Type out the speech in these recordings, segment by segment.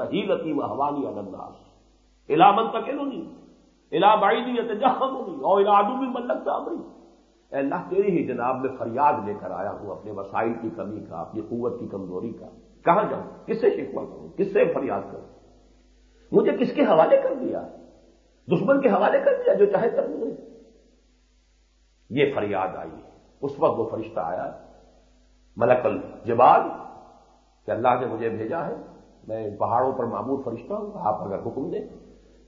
ہی لتی و حوانی النداس علامن تک نہیں علا بائی نہیں جہاں نہیں اور من لگتا امری۔ اے اللہ، تیری ہی جناب میں فریاد لے کر آیا ہوں اپنے وسائل کی کمی کا، اپنی قوت کی کمزوری کا۔ کہاں جاؤں؟ کس سے شکوا کروں؟ کس سے فریاد کروں؟ مجھے کس کے حوالے کر دیا؟ دشمن کے حوالے کر دیا جو چاہے کر مجھے یہ فریاد آئی۔ ہے اس وقت وہ فرشتہ آیا، ملک الجبال، کہ اللہ نے مجھے بھیجا ہے۔ میں ان پہاڑوں پر معمول فرشتہ ہوں، آپ اگر حکم دیں،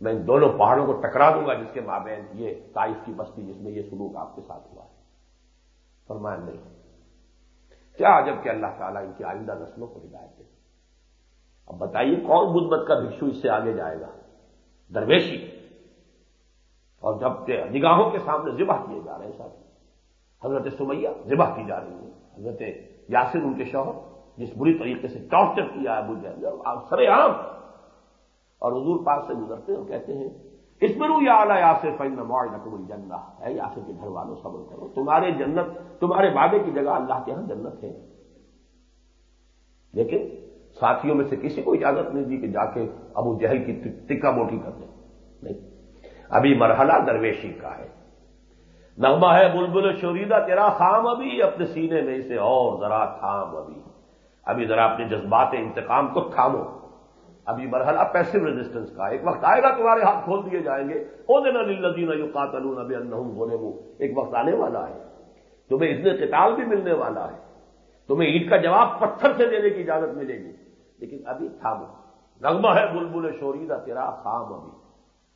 میں ان دونوں پہاڑوں کو ٹکرا دوں گا، جس کے مابین یہ تائف کی بستی جس میں یہ سلوک آپ کے ساتھ ہوا ہے۔ فرمایا، نہیں۔ کیا جبکہ اللہ تعالیٰ ان کی آئندہ نسلوں کو ہدایت دے۔ اب بتائیے، کون بدھ مت کا بھکشو اس سے آگے جائے گا؟ درویشی۔ اور جب نگاہوں کے سامنے ذبح کیے جا رہے ہیں ساتھ۔ حضرت سمیہ ذبح کی جا رہی ہے حضرت یاسر ان کے شوہر۔ جس بری طریقے سے ٹارچر کیا ہے مجھے سر عام اور حضور پاک سے گزرتے ہیں اور کہتے ہیں اس میں رو یا اعلیٰ یاسر فین میں موڑ نقل ہے یاسر کے گھر والوں صبر کرو۔ تمہارے جنت، تمہارے وعدے کی جگہ اللہ کے یہاں جنت ہے۔ لیکن ساتھیوں میں سے کسی کو اجازت نہیں دی کہ جا کے ابو جہل کی ٹکا موٹی کر دیں نہیں۔ ابھی مرحلہ درویشی کا ہے۔ نغمہ ہے، بلبل شوریدہ تیرا خام ابھی، اپنے سینے میں اسے اور ذرا تھام ابھی۔ ابھی ذرا اپنے جذبات انتقام کو تھامو۔ ابھی مرحلہ پیسو ریزسٹنس کا ایک وقت آئے گا، تمہارے ہاتھ کھول دیے جائیں گے۔ او یو قاتل ابھی وہ ایک وقت آنے والا ہے۔ تمہیں اتنے قتال بھی ملنے والا ہے۔ تمہیں عید کا جواب پتھر سے دینے کی اجازت ملے گی۔ لیکن ابھی تھامو۔ نغمہ ہے بلبل شوریدہ، تیرا خام ابھی۔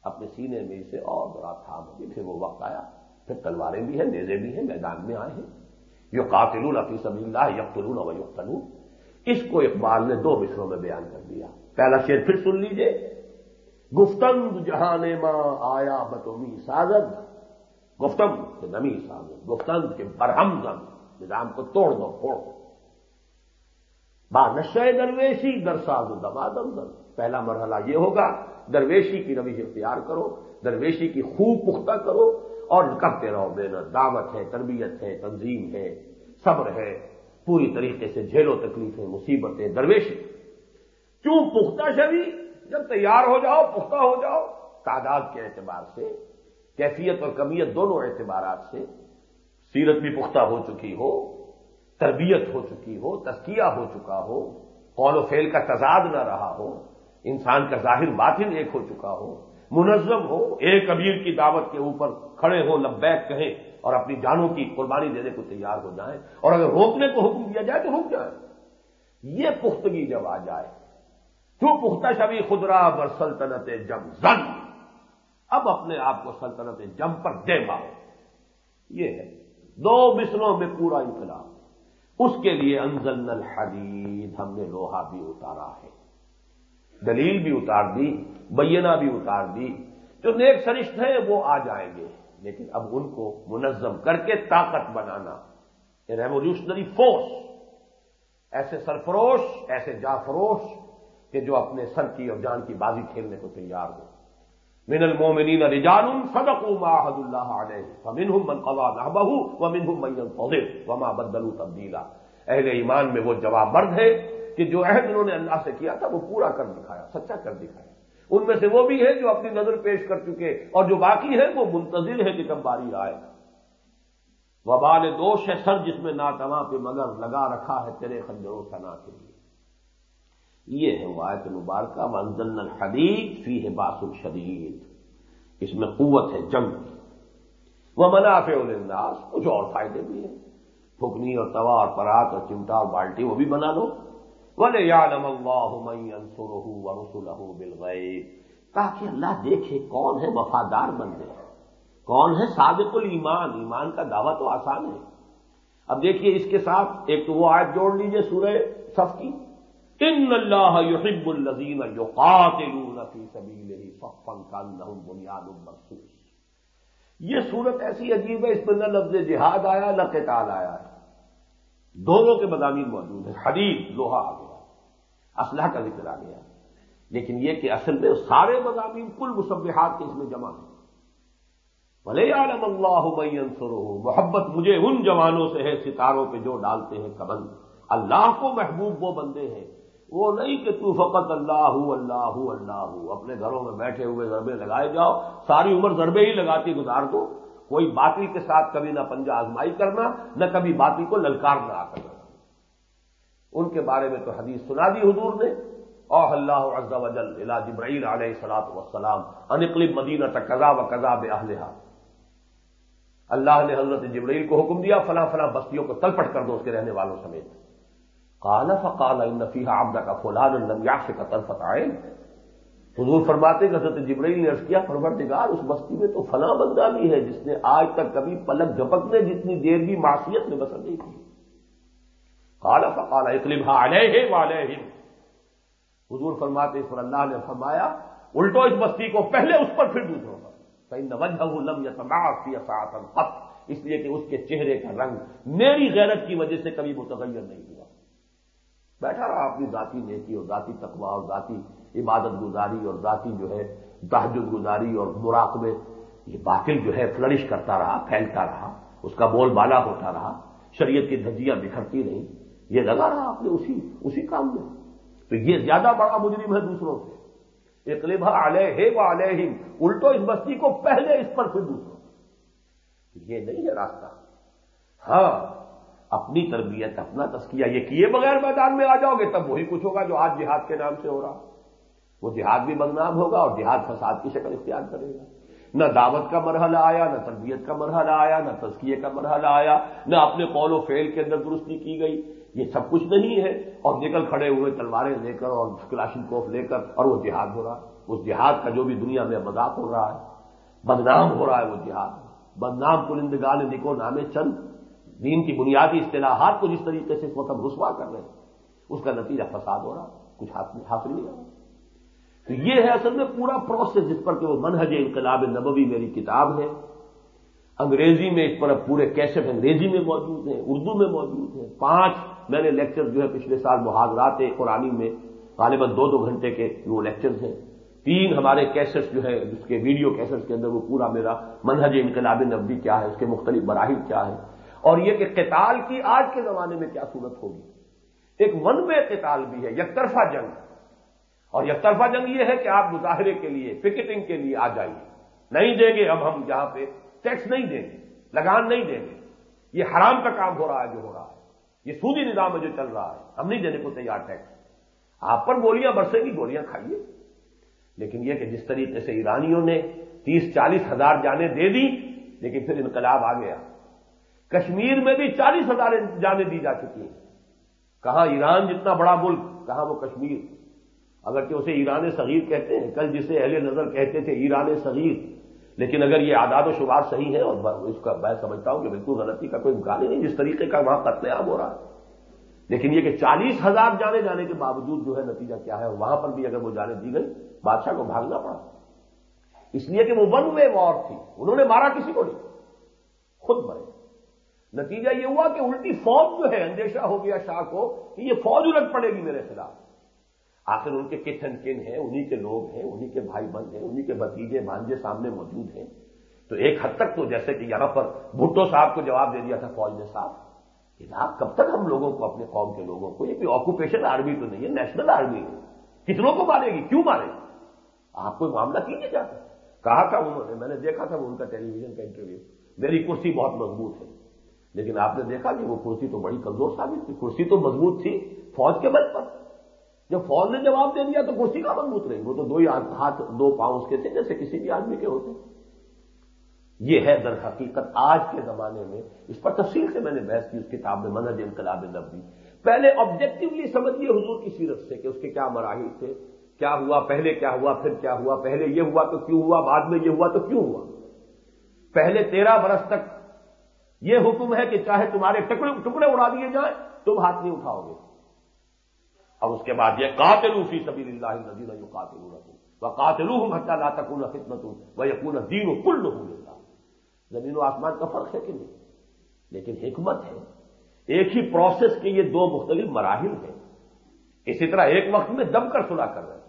اپنے سینے میں اسے اور بڑا تھام ابھی۔ پھر وہ وقت آیا۔ پھر تلواریں بھی ہیں، نیزے بھی ہیں، میدان میں آئے ہیں۔ یو قاتل الفی اللہ یقتلون و یقتلون۔ اس کو اقبال نے دو مصروں میں بیان کر دیا۔ پہلا شعر پھر سن لیجیے۔ گفتنگ جہان ماں آیا بتومی سازد۔ گفتم کہ نمی سازد۔ گفتنگ کے برہم زم نظام کو توڑ دو، پھوڑ دو۔ با نشے درویشی درساز دم دم۔ پہلا مرحلہ یہ ہوگا، درویشی کی رویش اختیار کرو، درویشی کی خوب پختہ کرو اور کرتے رہو محنت دعوت ہے، تربیت ہے، تنظیم ہے، صبر ہے۔ پوری طریقے سے جھیلو تکلیفیں، مصیبتیں درویشی کیوں پختہ شبی جب تیار ہو جاؤ، پختہ ہو جاؤ۔ تعداد کے اعتبار سے، کیفیت اور کمیت دونوں اعتبارات سے سیرت بھی پختہ ہو چکی ہو، تربیت ہو چکی ہو تسکیہ ہو چکا ہو، قول و فیل کا تضاد نہ رہا ہو، انسان کا ظاہر باطن ایک ہو چکا ہو، منظم ہو، ایک کبیر کی دعوت کے اوپر کھڑے ہو، لبیک کہیں۔ اور اپنی جانوں کی قربانی دینے کو تیار ہو جائیں اور اگر روکنے کو حکم دیا جائے تو رک جائیں۔ یہ پختگی جب آ جائے کیوں پختہ شبی خدرا بر سلطنت جم زن، اب اپنے آپ کو سلطنت جم پر دے ماؤ یہ ہے۔ دو مصروں میں پورا انقلاب۔ اس کے لیے انزل الحدید، ہم نے لوہا بھی اتارا ہے۔ دلیل بھی اتار دی بینا بھی اتار دی۔ جو نیک سرشت ہیں وہ آ جائیں گے۔ لیکن اب ان کو منظم کر کے طاقت بنانا ریولیوشنری فورس ایسے سرفروش، ایسے جافروش کہ جو اپنے سر کی اور جان کی بازی کھیلنے کو تیار ہو۔ من المومنین رجال صدقوا ما عهد الله عليه فمنهم من قضى نحبه ومنهم من ينتظر وما بدلوا تبديلا اہل ایمان میں وہ جواب مرد ہے کہ جو عہد انہوں نے اللہ سے کیا تھا وہ پورا کر دکھایا، سچا کر دکھایا۔ ان میں سے وہ بھی ہے جو اپنی نظر پیش کر چکے اور جو باقی ہے وہ منتظر ہے کہ کب باری آئے۔ وبال دوش ہے سر جس میں ناتما پہ مگر لگا رکھا ہے تیرے خنجروں سنا کے لیے۔ یہ ہے وہ آیت مبارکہ منزل الحدید فی ہے باس الشدید اس میں قوت ہے، جنگ۔ وہ منافع النداز کچھ اور فائدے بھی ہیں۔ پھکنی اور توا اور پرات اور چمٹا اور بالٹی، وہ بھی بنا لو۔ بولے یادم رسول بالغیب تاکہ اللہ دیکھے کون ہے وفادار بندے، کون ہے صادق الایمان، ایمان کا دعویٰ تو آسان ہے۔ اب دیکھیے اس کے ساتھ ایک تو وہ آیت جوڑ لیجیے سورہ صف کی۔ ان اللہ یحب الذین یقاتلون فی سبیلہ صفا کانہم بنیاد مرصوص یہ صورت ایسی عجیب ہے، اس میں نہ لفظ جہاد آیا، نہ قتال آیا۔ ہے دونوں کے مضامین موجود ہیں۔ حدیث، لوہا آ گیا اسلحہ کا ذکر آ گیا۔ لیکن یہ کہ اصل میں سارے مضامین کل مصبحات کے اس میں جمع ہیں۔ بھلے عالم اللہ سرو محبت مجھے ان جوانوں سے ہے ستاروں پہ جو ڈالتے ہیں کبند اللہ کو محبوب وہ بندے ہیں۔ وہ نہیں کہ تو فقط اللہ اللہ اللہ اپنے گھروں میں بیٹھے ہوئے ضربے لگائے جاؤ۔ ساری عمر ضربے ہی لگاتی گزار دو۔ کوئی باطل کے ساتھ کبھی نہ پنجہ آزمائی کرنا، نہ کبھی باطل کو للکارنا آ کرنا۔ ان کے بارے میں تو حدیث سنا دی حضور نے۔ اوہ اللہ عز و جل الى جبرائیل علیہ سلاط وسلام انقلب مدینہ تقضا و قضا بے اللہ نے حضرت جبرائیل کو حکم دیا، فلاں فلاں بستیوں کو تلپٹ کر دو اس کے رہنے والوں سمیت۔ کالا فقال نفیح آمدہ کا فولاد النمیاش کا تلفت آئے حضور فرماتے کہ حضرت جبرائیل نے ارض کیا، پروردگار، اس بستی میں تو فلاں بندہ بھی ہے جس نے آج تک کبھی پلک جھپکنے جتنی دیر بھی معصیت میں بسر نہیں کی۔ کالا فقال اکلم علیہ حضور فرماتے اس پر اللہ نے فرمایا، الٹو اس بستی کو پہلے اس پر پھر دوسروں پر۔ لم یا اس لیے کہ اس کے چہرے کا رنگ میری غیرت کی وجہ سے کبھی متغیر نہیں ہوا۔ بیٹھا رہا اپنی ذاتی نیکی اور ذاتی تقوا اور ذاتی عبادت گزاری اور ذاتی جو ہے تحجد گزاری اور مراقبے، یہ باطل جو ہے فلرش کرتا رہا، پھیلتا رہا، اس کا بول بالا ہوتا رہا، شریعت کی دھجیاں بکھرتی رہی۔ یہ لگا رہا آپ نے اسی اسی کام میں۔ تو یہ زیادہ بڑا مجرم ہے دوسروں سے۔ اقلبہ علیہ ہے وہ علیہ الٹو اس بستی کو پہلے اس پر پھر دوسروں یہ نہیں ہے راستہ۔ ہاں اپنی تربیت، اپنا تسکیہ یہ کیے بغیر میدان میں آ جاؤ گے، تب وہی کچھ ہوگا جو آج جہاد کے نام سے ہو رہا۔ وہ جہاد بھی بدنام ہوگا اور جہاد فساد کی شکل اختیار کرے گا۔ نہ دعوت کا مرحلہ آیا، نہ تربیت کا مرحلہ آیا، نہ تزکیے کا مرحلہ آیا، نہ اپنے قول و فیل کے اندر درستی کی گئی۔ یہ سب کچھ نہیں ہے۔ اور نکل کھڑے ہوئے تلواریں لے کر اور کلاشن کوف لے کر اور وہ جہاد ہو رہا۔ ہے اس جہاد کا جو بھی دنیا میں مذاق ہو رہا ہے، بدنام ہو رہا ہے وہ جہاد۔ بدنام کنندگان نکو نامے چند، دین کی بنیادی اصطلاحات کو جس طریقے سے اس وقت رسوا کر رہے ہیں، اس کا نتیجہ فساد ہو رہا، کچھ حاصل نہیں ہو تو یہ ہے اصل میں پورا پروسیس جس پر کہ وہ منہج انقلاب نبوی میری کتاب ہے۔ انگریزی میں اس پر پورے کیسٹ انگریزی میں موجود ہیں، اردو میں موجود ہیں۔ پانچ میں نے لیکچر جو ہے پچھلے سال محاذرات قرآن میں غالباً دو دو گھنٹے کے وہ لیکچرز ہیں۔ تین ہمارے کیسٹ جو ہے جس کے ویڈیو کیسٹ کے اندر وہ پورا میرا منہج انقلاب نبی کیا ہے، اس کے مختلف براہم کیا ہے اور یہ کہ قتال کی آج کے زمانے میں کیا صورت ہوگی؟ ایک ون میں قتال بھی ہے یک طرفہ جنگ۔ اور یک طرفہ جنگ یہ ہے کہ آپ مظاہرے کے لیے پکٹنگ کے لیے آ جائیے۔ نہیں دیں گے اب ہم یہاں پہ ٹیکس نہیں دیں گے، لگان نہیں دیں گے۔ یہ حرام کا کام ہو رہا ہے جو ہو رہا ہے۔ یہ سودی نظام ہے جو چل رہا ہے، ہم نہیں دینے کو تیار ٹیکس آپ پر گولیاں برسیں گی، گولیاں کھائیے۔ لیکن یہ کہ جس طریقے سے ایرانیوں نے تیس چالیس ہزار جانیں دے دی، لیکن پھر انقلاب آ گیا۔ کشمیر میں بھی چالیس ہزار جانیں دی جا چکی ہیں۔ کہاں ایران جتنا بڑا ملک، کہاں وہ کشمیر؟ اگر کہ اسے ایران صغیر کہتے ہیں، کل جسے اہل نظر کہتے تھے، ایران صغیر۔ لیکن اگر یہ آداد و شمار صحیح ہے اور اس کا میں سمجھتا ہوں کہ بالکل غلطی کا کوئی امکان ہی نہیں جس طریقے کا وہاں قتل عام ہو رہا ہے۔ لیکن یہ کہ چالیس ہزار جانے جانے کے باوجود جو ہے نتیجہ کیا ہے وہاں پر بھی اگر وہ جانے دی گئی، بادشاہ کو بھاگنا پڑا۔ اس لیے کہ وہ ون وے وار تھی۔ انہوں نے مارا کسی کو نہیں۔ خود مرے۔ نتیجہ یہ ہوا کہ الٹی فوج جو ہے، اندیشہ ہو گیا شاہ کو کہ یہ فوج الٹ پڑے گی میرے خلاف۔ آخر ان کے کچن کن ہیں، انہی کے لوگ ہیں، انہی کے بھائی بند ہیں، انہی کے بتیجے بھانجے سامنے موجود ہیں۔ تو ایک حد تک تو جیسے کہ یہاں پر بھٹو صاحب کو جواب دے دیا تھا فوج نے صاحب، کہ جناب کب تک ہم لوگوں کو اپنے قوم کے لوگوں کو، یہ کوئی آکوپیشن آرمی تو نہیں ہے نیشنل آرمی ہے۔ کتنوں کو مارے گی؟ کیوں مارے گی؟ آپ کوئی معاملہ کیجیے جاتا کہا تھا انہوں نے، میں نے دیکھا تھا ان کا ٹیلی ویژن کا انٹرویو۔ میری کرسی بہت مضبوط ہے۔ لیکن آپ نے دیکھا کہ وہ کرسی تو بڑی کمزور ثابت تھی۔ کرسی تو مضبوط تھی فوج کے بل پر۔ جب فوج نے جواب دے دیا تو کرسی کا مضبوط رہی وہ تو دو ہی ہاتھ دو پاؤں اس کے تھے جیسے کسی بھی آدمی کے ہوتے۔ یہ ہے در حقیقت آج کے زمانے میں، اس پر تفصیل سے میں نے بحث کی، اس کتاب میں منج انقلاب نبی پہلے آبجیکٹولی سمجھیے حضور کی سیرت سے کہ اس کے کیا مراحل تھے، کیا ہوا، پہلے کیا ہوا، پھر کیا ہوا، پہلے یہ ہوا تو کیوں ہوا، بعد میں یہ ہوا تو کیوں ہوا۔ پہلے تیرہ برس تک یہ حکم ہے کہ چاہے تمہارے ٹکڑے ٹکڑے اڑا دیے جائیں، تم ہاتھ نہیں اٹھاؤ گے۔ اب اس کے بعد یہ قاتل فی سبیل اللہ نظیر قاتل وہ قاتل ہوں حتہ لا تکون خدمت ہوں وہ یقون دین و کل ہوں زمین و آسمان کا فرق ہے کہ نہیں؟ لیکن حکمت ہے۔ ایک ہی پروسیس کے یہ دو مختلف مراحل ہیں۔ اسی طرح ایک وقت میں دب کر صلاح کر رہے ہیں۔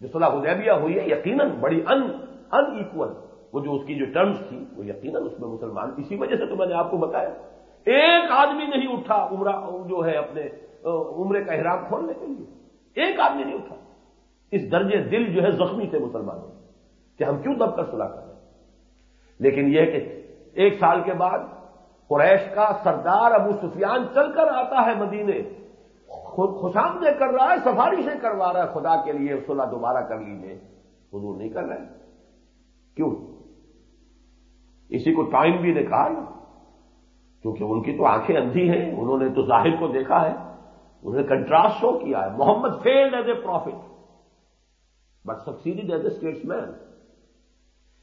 جو صلاح حدیبیہ ہوئی ہے، یقیناً بڑی ان ان ایکول وہ جو اس کی جو ٹرمز تھی، وہ یقیناً اس میں مسلمان۔ اسی وجہ سے تو میں نے آپ کو بتایا۔ ایک آدمی نہیں اٹھا، عمرہ جو ہے اپنے عمرے کا احرام کھولنے کے لیے ایک آدمی نہیں اٹھا۔ اس درجے دل جو ہے زخمی تھے مسلمانوں کہ ہم کیوں دب کر صلاح کر رہے ہیں؟ لیکن یہ کہ ایک سال کے بعد قریش کا سردار ابو سفیان چل کر آتا ہے مدینے۔ خوشامدے کر رہا ہے، سفارشیں کروا رہا ہے۔ خدا کے لیے صلح دوبارہ کر لیجیے حضور نہیں کر رہے کیوں؟ اسی کو ٹائم بھی نے کہا نا۔ کیونکہ ان کی تو آنکھیں اندھی ہیں، انہوں نے تو ظاہر کو دیکھا ہے۔ انہوں نے کنٹراسٹ شو کیا ہے۔ Muhammad failed as a prophet but succeed as a statesman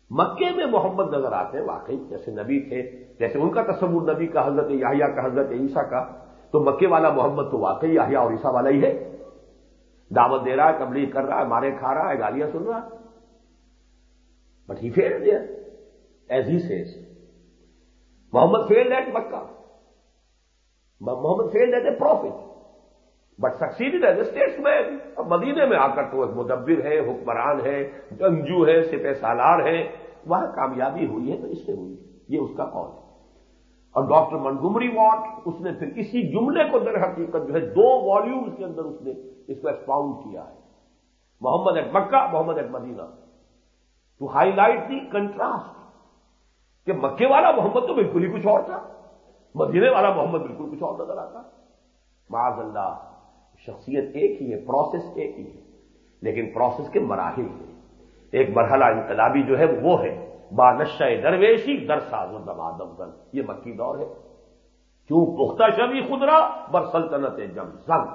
مکے میں محمد نظر آتے ہیں، واقعی جیسے نبی تھے، جیسے ان کا تصور نبی کا، حضرت یاہیا کا، حضرت عیسیٰ کا۔ تو مکے والا محمد تو واقعی یاہیا اور عیسیٰ والا ہی ہے۔ دعوت دے رہا ہے، تبلیغ کر رہا ہے، مارے کھا رہا ہے، گالیاں سن رہا ہے۔ بٹ ہی فیل دیا as he says Muhammad failed at Mecca. Muhammad failed at a prophet but succeed as a statesman اب مدینے میں آ کر تو ایک مدبر ہے، حکمران ہے، جنگجو ہے، سپہ سالار ہے۔ وہاں کامیابی ہوئی ہے تو اس سے ہوئی ہے۔ یہ اس کا قول ہے۔ اور ڈاکٹر منگمری واٹ، اس نے پھر اسی جملے کو در حقیقت جو ہے دو والیومز کے اندر اس نے اس کو ایکسپاؤنڈ کیا ہے۔ Muhammad at Mecca, Muhammad at Medina. To highlight the contrast کہ مکے والا محمد تو بالکل ہی کچھ اور تھا۔ مدینے والا محمد بالکل کچھ اور نظر آتا۔ معاذ اللہ؟ شخصیت ایک ہی ہے پروسیس ایک ہی ہے۔ لیکن پروسیس کے مراحل ہیں۔ ایک مرحلہ انقلابی جو ہے وہ ہے بانشہ درویشی در ساز دم یہ مکی دور ہے۔ کیوں؟ پختہ شبی خدرا بر سلطنت جم زنگ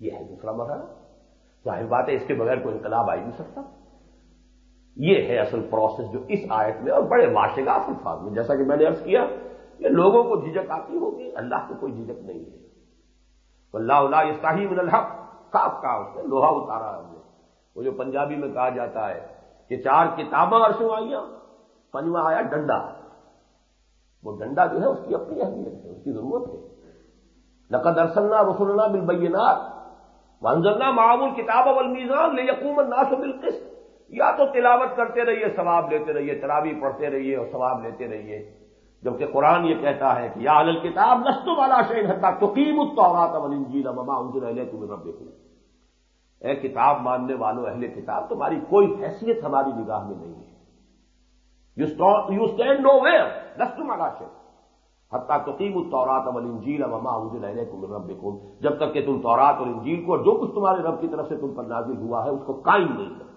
یہ ہے دوسرا مرحلہ۔ ظاہر بات ہے، اس کے بغیر کوئی انقلاب آ ہی نہیں سکتا۔ یہ ہے اصل پروسیس جو اس آیت میں اور بڑے معاشرات الفاظ میں، جیسا کہ میں نے ارض کیا کہ لوگوں کو جھجک آتی ہوگی، اللہ کو کوئی جھجک نہیں ہے۔ اللہ اللہ یہ صاحب الحق. صاف کہا اس نے لوہا اتارا ہم نے. وہ جو پنجابی میں کہا جاتا ہے کہ چار کتابیں عرصوں آئیاں. پنجواں آیا ڈنڈا. وہ ڈنڈا جو ہے اس کی اپنی اہمیت ہے، اس کی ضرورت ہے. لقد ارسلنا رسول اللہ بالبینات. منظرنا معمول کتاب والمیزان لے یقوم الناس بالقسط. یا تو تلاوت کرتے رہیے، ثواب لیتے رہیے تراوی پڑھتے رہیے اور ثواب لیتے رہیے. جبکہ قرآن یہ کہتا ہے کہ یا الل کتاب نسط والا شعین حتہ توقیم الطورات والانجیل مما انزل الیکم من ربکم۔ اے کتاب ماننے والوں اہل کتاب، تمہاری کوئی حیثیت ہماری نگاہ میں نہیں ہے۔ یو اسٹینڈ نو ویئر نسط والا شعین حتہ توقیم الطورات والانجیل مما انزل الیکم من ربکم۔ جب تک کہ تم تورات اور انجیل کو اور جو کچھ تمہارے رب کی طرف سے تم پر نازل ہوا ہے، اس کو قائم نہیں کرتے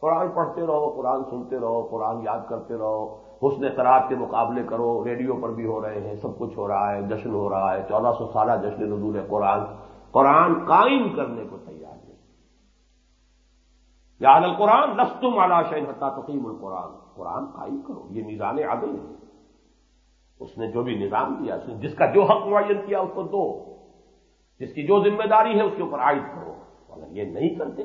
قرآن پڑھتے رہو، قرآن سنتے رہو، قرآن یاد کرتے رہو۔ حسن قرآب کے مقابلے کرو، ریڈیو پر بھی ہو رہے ہیں، سب کچھ ہو رہا ہے، جشن ہو رہا ہے، چودہ سو سالہ جشن نزول قرآن۔ قرآن قائم کرنے کو تیار نہیں یا قرآن لستم اعلی شہن حتہ تقیم القرآن۔ قرآن قائم کرو، یہ میزان عدل ہے۔ اس نے جو بھی نظام دیا، اس نے جس کا جو حق معین کیا، اس کو دو۔ جس کی جو ذمہ داری ہے، اس کے اوپر عائد کرو۔ اگر یہ نہیں کرتے،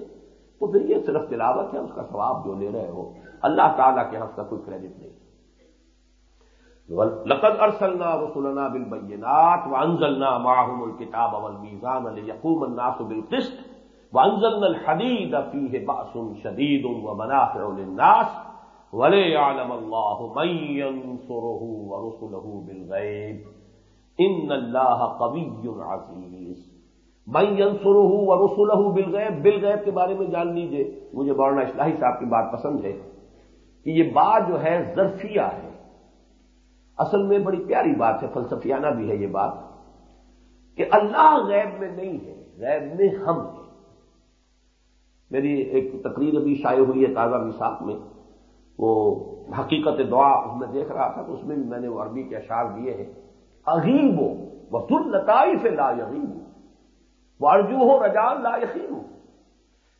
تو پھر یہ صرف تلاوت ہے، اس کا ثواب جو لے رہے ہو۔ اللہ تعالیٰ کے حق کا کوئی کریڈٹ نہیں۔ لقد ارسلنا رسولنا بالبينات وانزلنا معهم الكتاب والميزان ليقوم الناس بالقسط وانزلنا الحديد فيه باس شديد ومنافع للناس وليعلم الله من ينصره ورسله بالغيب. ان الله قوي عزيز. من ينصره ورسله بالغيب بالغيب کے بارے میں جان لیجیے. مجھے مولانا اصلاحی صاحب کی بات پسند ہے کہ یہ بات جو ہے ظرفیہ ہے اصل میں بڑی پیاری بات ہے، فلسفیانہ بھی ہے یہ بات، کہ اللہ غیب میں نہیں ہے، غیب میں ہم ہیں۔ میری ایک تقریر ابھی شائع ہوئی ہے تازہ وساخ میں، وہ حقیقت دعا میں دیکھ رہا تھا، تو اس میں بھی میں نے وہ عربی کے اشعار دیے ہیں۔ عظیم ہو وہ سن سے لا یقین ہو ارجو ہو رجان لا یقین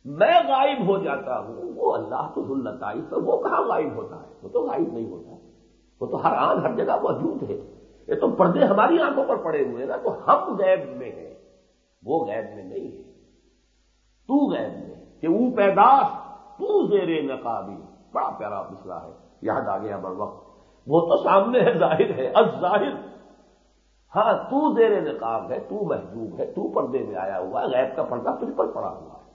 میں غائب ہو جاتا ہوں، وہ اللہ تو ذل لطائف ہے، وہ کہاں غائب ہوتا ہے؟ وہ تو غائب نہیں ہوتا۔ وہ تو ہر آن ہر جگہ موجود ہے۔ یہ تو پردے ہماری آنکھوں پر پڑے ہوئے نا، تو ہم غیب میں ہیں۔ وہ غیب میں نہیں ہے۔ تو غیب میں کہ وہ پیداش تو زیر نقابی۔ بڑا پیارا مسئلہ ہے، یاد آ گیا بر وقت۔ وہ تو سامنے ہے، ظاہر ہے، از ظاہر۔ ہاں تو زیر نقاب ہے، تو محجوب ہے، تو پردے میں آیا ہوا ہے، غیب کا پردہ تجھ پر پڑا ہوا ہے۔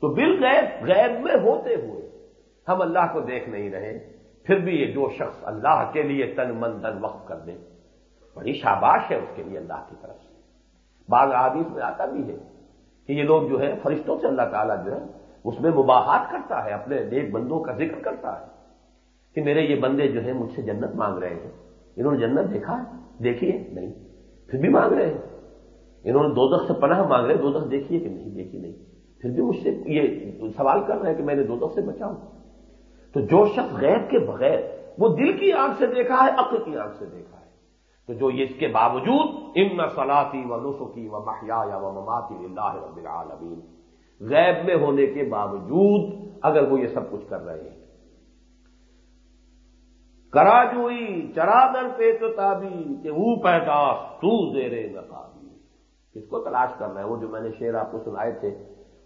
تو بل غیب غیب میں ہوتے ہوئے ہم اللہ کو دیکھ نہیں رہے۔ پھر بھی یہ جو شخص اللہ کے لیے تن من تن وقف کر دے، بڑی شاباش ہے اس کے لیے اللہ کی طرف سے۔ بعض حادیث میں آتا بھی ہے کہ یہ لوگ جو ہے فرشتوں سے اللہ تعالیٰ جو ہے اس میں مباحات کرتا ہے، اپنے نیک بندوں کا ذکر کرتا ہے کہ میرے یہ بندے جو ہیں مجھ سے جنت مانگ رہے ہیں۔ انہوں نے جنت دیکھا ہے؟ دیکھیے؟ نہیں۔ پھر بھی مانگ رہے ہیں۔ انہوں نے دو سے پناہ مانگ رہے دو دیکھیے کہ نہیں دیکھی نہیں۔ پھر بھی مجھ سے یہ سوال کر رہے ہیں کہ میں نے دو سے بچاؤں۔ تو جو شخص غیر کے بغیر وہ دل کی آنکھ سے دیکھا ہے، عقل کی آنکھ سے دیکھا ہے۔ تو جو یہ اس کے باوجود ام سلاتی و نسخی و محیا یا و مماتی اللہ رب العالمین غیب میں ہونے کے باوجود اگر وہ یہ سب کچھ کر رہے ہیں۔ کرا جوئی چرا در پہ تو تابی کہ وہ پیداش تو زیرے نقابی کس کو تلاش کر رہے ہیں؟ وہ جو میں نے شعر آپ کو سنائے تھے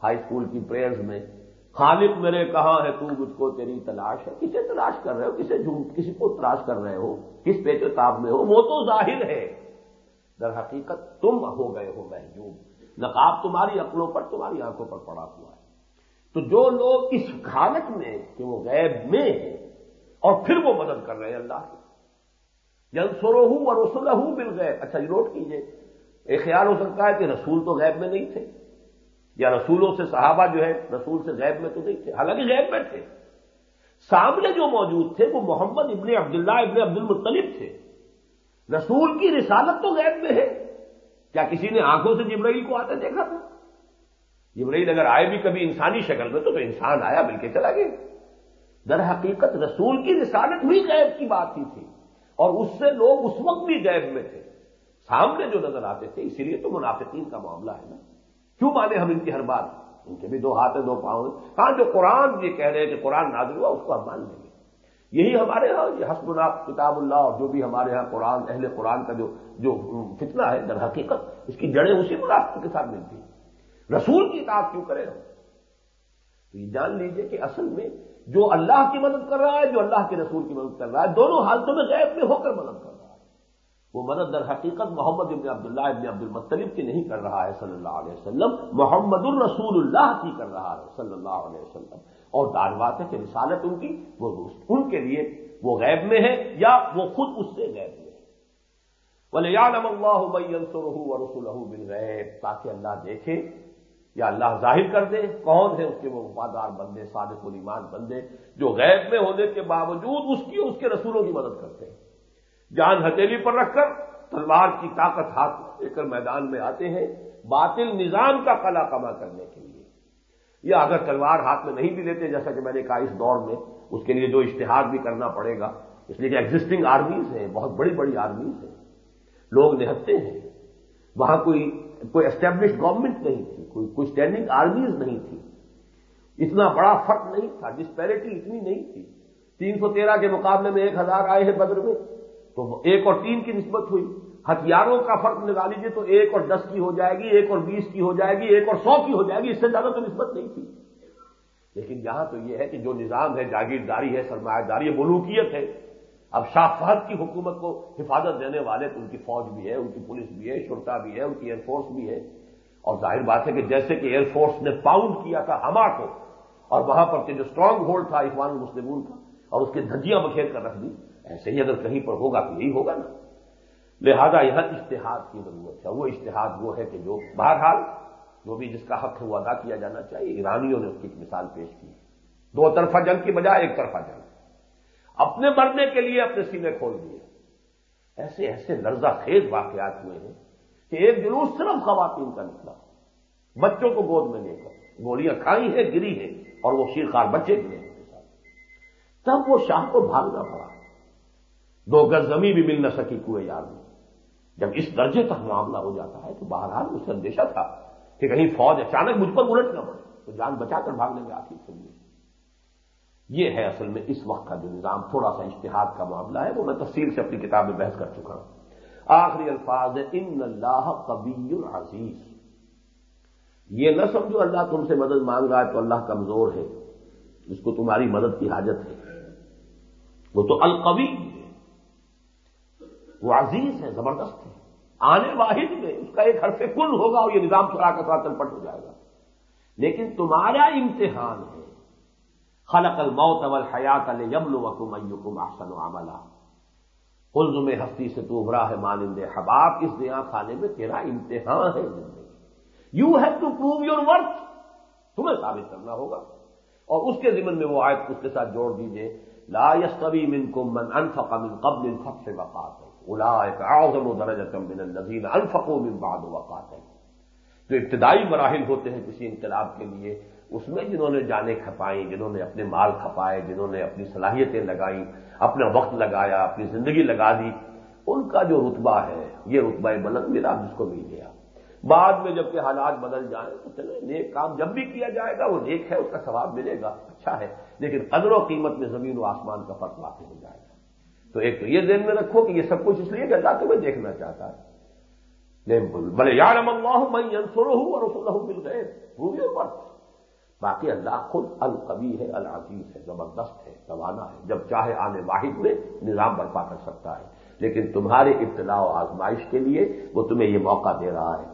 ہائی اسکول کی پریئرز میں۔ خالق میرے کہاں ہے، تو مجھ کو تیری تلاش ہے۔ کسے تلاش کر رہے ہو؟ کسے جھوٹ کسی کو تلاش کر رہے ہو؟ کس پیچ تاب میں ہو؟ وہ تو ظاہر ہے۔ در حقیقت تم ہو گئے ہو محجوب۔ نقاب تمہاری عقلوں پر، تمہاری آنکھوں پر پڑا ہوا ہے۔ تو جو لوگ اس حالت میں کہ وہ غیب میں ہیں، اور پھر وہ مدد کر رہے ہیں اللہ کی۔ جن سرو ہوں اور رسول ہوں مل گئے اچھا یہ نوٹ کیجیے۔ ایک خیال ہو سکتا ہے کہ رسول تو غیب میں نہیں تھے۔ یا رسولوں سے صحابہ جو ہے رسول سے غیب میں تو نہیں تھے، حالانکہ غیب میں تھے۔ سامنے جو موجود تھے، وہ محمد ابن عبداللہ ابن عبد المطلب تھے۔ رسول کی رسالت تو غیب میں ہے۔ کیا کسی نے آنکھوں سے جبرائیل کو آتے دیکھا تھا؟ جبرائیل اگر آئے بھی کبھی انسانی شکل میں، تو تو انسان آیا مل کے چلا گیا۔ در حقیقت رسول کی رسالت بھی غیب کی بات ہی تھی، اور اس سے لوگ اس وقت بھی غیب میں تھے۔ سامنے جو نظر آتے تھے، اسی لیے تو منافقین کا معاملہ ہے نا۔ کیوں مانے ہم ان کی ہر بات؟ ان کے بھی دو ہاتھ ہیں، دو پاؤں ہیں۔ کہاں جو قرآن یہ کہہ رہے ہیں کہ قرآن نازل ہوا، اس کو ہم مان لیں گے۔ یہی ہمارے ہاں یہ حسب اللہ، کتاب اللہ اور جو بھی ہمارے ہاں قرآن، اہل قرآن کا جو جو فتنہ ہے، در حقیقت اس کی جڑیں اسی منافق کے ساتھ ملتی ہیں۔ رسول کی اطاعت کیوں کرے ہم؟ تو یہ جان لیجیے کہ اصل میں جو اللہ کی مدد کر رہا ہے، جو اللہ کے رسول کی مدد کر رہا ہے، دونوں حالتوں میں غیب میں ہو کر مدد کر رہا ہے۔ وہ مدد در حقیقت محمد ابن عبداللہ ابن عبد المطلب کی نہیں کر رہا ہے، صلی اللہ علیہ وسلم، محمد الرسول اللہ کی کر رہا ہے، صلی اللہ علیہ وسلم۔ اور بات ہے کہ رسالت ان کی، وہ ان کے لیے وہ غیب میں ہے یا وہ خود اس سے غیب میں ہے۔ بولے یا رسول بن رہے تاکہ اللہ دیکھے، یا اللہ ظاہر کر دے، کون ہے اس کے وہ وفادار بندے، صادق الایمان بندے، جو غیب میں ہونے کے باوجود اس کی، اس کے رسولوں کی مدد کرتے ہیں۔ جان ہتھیلی پر رکھ کر تلوار کی طاقت ہاتھ لے کر میدان میں آتے ہیں باطل نظام کا کلا کما کرنے کے لیے۔ یا اگر تلوار ہاتھ میں نہیں بھی لیتے، جیسا کہ میں نے کہا اس دور میں اس کے لیے جو اشتہار بھی کرنا پڑے گا۔ اس لیے کہ ایگزٹنگ آرمیز ہیں، بہت بڑی بڑی آرمیز ہیں۔ لوگ نہتے ہیں۔ وہاں کوئی کوئی اسٹیبلش گورنمنٹ نہیں تھی، کوئی کوئی اسٹینڈنگ آرمیز نہیں تھی۔ اتنا بڑا فرق نہیں تھا ڈسپیرٹی اتنی نہیں تھی۔ تین سو تیرہ کے مقابلے میں ایک ہزار آئے ہیں بدر میں۔ تو ایک اور تین کی نسبت ہوئی۔ ہتھیاروں کا فرق نکال لیجیے تو ایک اور دس کی ہو جائے گی، ایک اور بیس کی ہو جائے گی، ایک اور سو کی ہو جائے گی، اس سے زیادہ تو نسبت نہیں تھی۔ لیکن یہاں تو یہ ہے کہ جو نظام ہے، جاگیرداری ہے سرمایہ داری ہے، ملوکیت ہے۔ اب شاہ فہد کی حکومت کو حفاظت دینے والے تو ان کی فوج بھی ہے، ان کی پولیس بھی ہے شرطا بھی ہے، ان کی ایئر فورس بھی ہے۔ اور ظاہر بات ہے کہ جیسے کہ ایئر فورس نے پاؤنڈ کیا تھا ہما کو، اور وہاں پر جو اسٹرانگ ہولڈ تھا، اخوان المسلمون کا، اور اس کی دھجیاں بکھیر کر رکھ دی۔ ایسے ہی اگر کہیں پر ہوگا تو یہی ہوگا نا۔ لہذا یہاں اشتہاد کی ضرورت ہے۔ وہ اشتہاد وہ ہے کہ جو بہرحال جو بھی جس کا حق ہے وہ ادا کیا جانا چاہیے۔ ایرانیوں نے اس کی مثال پیش کی۔ دو طرفہ جنگ کی بجائے ایک طرفہ جنگ۔ اپنے مرنے کے لیے اپنے سینے کھول دیے۔ ایسے ایسے لرزہ خیز واقعات ہوئے ہیں کہ ایک جلوس صرف خواتین کا نکلا۔ بچوں کو گود میں لے کر۔ گولیاں کھائی ہیں، گری ہیں اور وہ شیرخار بچے گرے ہیں۔ تب وہ شاہ کو بھاگنا پڑا۔ دو گز زمین بھی مل نہ سکی کوئے یاد میں۔ جب اس درجے تک معاملہ ہو جاتا ہے تو بہرحال اسے اندیشہ تھا کہ کہیں فوج اچانک مجھ پر الٹ نہ پڑے۔ تو جان بچا کر بھاگنے میں آخر سنیے یہ ہے اصل میں اس وقت کا جو نظام، تھوڑا سا اشتہاد کا معاملہ ہے، وہ میں تفصیل سے اپنی کتاب میں بحث کر چکا ہوں۔ آخری الفاظ ان اللہ قبی العزیز یہ نہ سمجھو اللہ تم سے مدد مانگ رہا ہے تو اللہ کمزور ہے، اس کو تمہاری مدد کی حاجت ہے۔ وہ تو القوی وہ عزیز ہے، زبردست ہے۔ آنے واحد میں اس کا ایک حرف کل ہوگا اور یہ نظام تھوڑا کا تھوڑا تلپٹ ہو جائے گا۔ لیکن تمہارا امتحان ہے۔ خلق الموت اول حیات یبل وکم ایکم احسن عملہ حلز میں ہستی سے تو ابھرا ہے مانند حباب، اس دیا خانے میں تیرا امتحان ہے زندگی۔ You have to prove your work تمہیں ثابت کرنا ہوگا۔ اور اس کے ذمن میں وہ آیت اس کے ساتھ جوڑ دیجیے لا یستوی من کم من انفق من قبل الفتح سے وقات اولئک اعظم درجہ من الذین انفقوا من بعد وقات جو ابتدائی مراحل ہوتے ہیں کسی انقلاب کے لیے، اس میں جنہوں نے جانیں کھپائیں، جنہوں نے اپنے مال کھپائے، جنہوں نے اپنی صلاحیتیں لگائیں، اپنا وقت لگایا، اپنی زندگی لگا دی، ان کا جو رتبہ ہے، یہ رتبہ بلند ملا جس کو مل گیا۔ بعد میں جبکہ حالات بدل جائیں تو چلے نیک کام جب بھی کیا جائے گا، وہ نیک ہے، اس کا ثواب ملے گا اچھا ہے۔ لیکن قدر و قیمت میں زمین و آسمان کا فرق واقع ہو جائے گا۔ تو ایک تو یہ ذہن میں رکھو کہ یہ سب کچھ اس لیے کہ اللہ تمہیں دیکھنا چاہتا ہے۔ بلے یار اللہ میں انسر ہوں اور مل گئے باقی اللہ خود القوی ہے، العزیز ہے، زبردست ہے زمانہ ہے۔ جب چاہے آنے واحد میں نظام برپا کر سکتا ہے۔ لیکن تمہارے ابتلاع و آزمائش کے لیے وہ تمہیں یہ موقع دے رہا ہے۔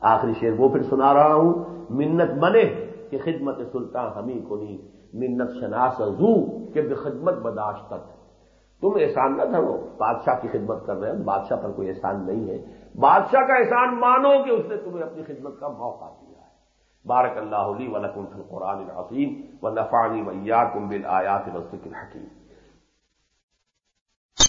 آخری شعر وہ پھر سنا رہا ہوں۔ منت بنے کہ خدمت سلطان ہمیں کنی منت شناس زو کہ بے خدمت بداشت تم احسان نہ دھرو۔ بادشاہ کی خدمت کر رہے ہیں، بادشاہ پر کوئی احسان نہیں ہے۔ بادشاہ کا احسان مانو کہ اس نے تمہیں اپنی خدمت کا موقع دیا ہے۔ بارک اللہ علی ولکم فی القرآن العظیم و نفانی ویا کمبل بل آیات الحکیم۔